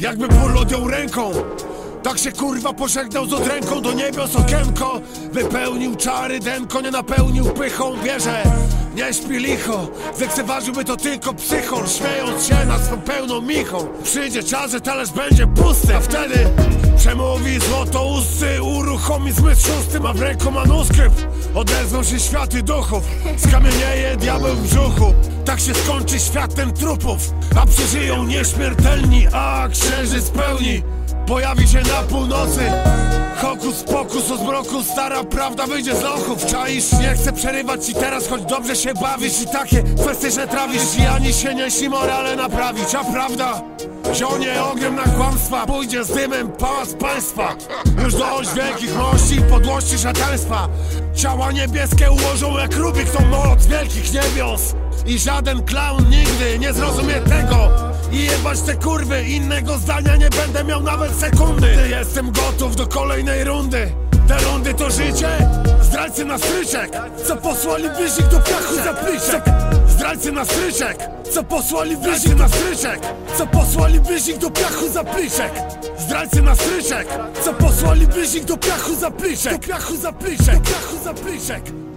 Jakby ból odjął ręką. Tak się kurwa pożegnał z odręką do niebios okienko. Wypełnił czary, denko nie napełnił pychą. Wierzę, nie śpi licho. Zekseważyłby to tylko psychon Śmiejąc się nad swą pełną michą. Przyjdzie czas, że talerz będzie pusty A wtedy przemówi złoto usty Uruchomi zmysł szósty Ma w ręku manuskrypt Odezwą się światy duchów. Skamienieje diabeł w brzuchu. Tak się skończy światem trupów. A przeżyją nieśmiertelni A księżyc pełni. Pojawi się na północy. Hokus pokus o zmroku Stara prawda wyjdzie z lochów Czaisz, nie chcę przerywać ci teraz Choć dobrze się bawisz. I takie kwestie, że trawisz. I ani się nie si morale naprawić. A prawda, zionie ogniem na kłamstwa Pójdzie z dymem pałac państwa. Już dość wielkich mości podłości szataństwa. Ciała niebieskie ułożą jak Rubik Tą moc wielkich niebios. I żaden clown nigdy nie zrozumie tego. I jebać te kurwy, innego zdania nie będę miał nawet sekundy. Jestem gotów do kolejnej rundy Te rundy to życie? Zdrajcy na stryczek Co posłali wyzik do piachu za Zdrajcy na stryczek Co posłali wyzik na stryczek Co posłali wyzik do piachu za pliczek Zdrajcy na stryczek Co posłali wyzik do piachu za pliczek Do piachu za pliczek Do piachu za pliczek